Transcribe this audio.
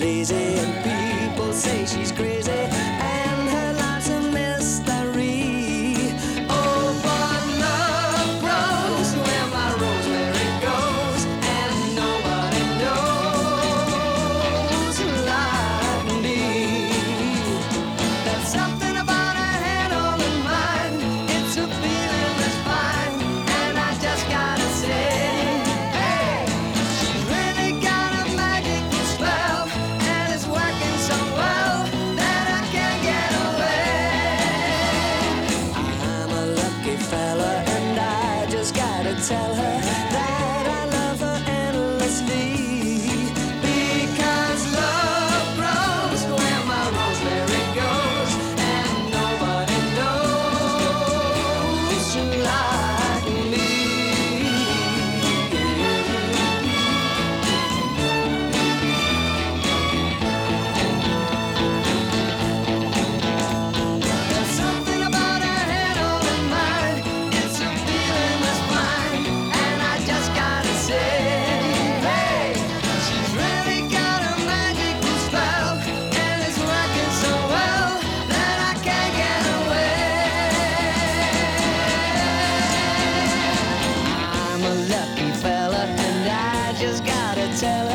lazy fella, and I just gotta tell her that I love her endlessly. tell